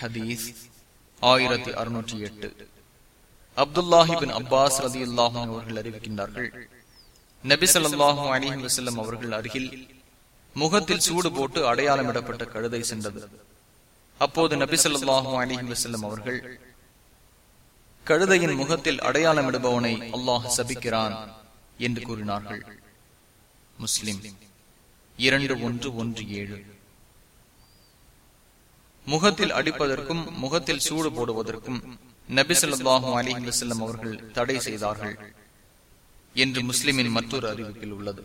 ஹதீஸ் ஆயிரத்தி அறுநூற்றி எட்டு. அப்துல்லாஹிபின் அப்பாஸ் ரதி அல்லாஹும் அவர்கள் அறிவிக்கின்றார்கள் நபிசல்லாஹு அலிஹி வசல்லம் அவர்கள் அருகில் முகத்தில் சூடு போட்டு அடையாளமிடப்பட்ட கழுதை சென்றது. அப்போது நபிசல்லாஹு அலிஹி வசல்லம் அவர்கள் கழுதையின் முகத்தில் அடையாளமிடுபவனை அல்லாஹ் சபிக்கிறான் என்று கூறினார்கள். முஸ்லிம் இரண்டு ஒன்று ஒன்று ஏழு. முகத்தில் அடிப்பதற்கும் முகத்தில் சூடு போடுவதற்கும் நபிசல்லாஹு அலிஹி வசல்லம் அவர்கள் தடை செய்தார்கள் என்று முஸ்லிமின் மற்றொரு அறிவிப்பில் உள்ளது.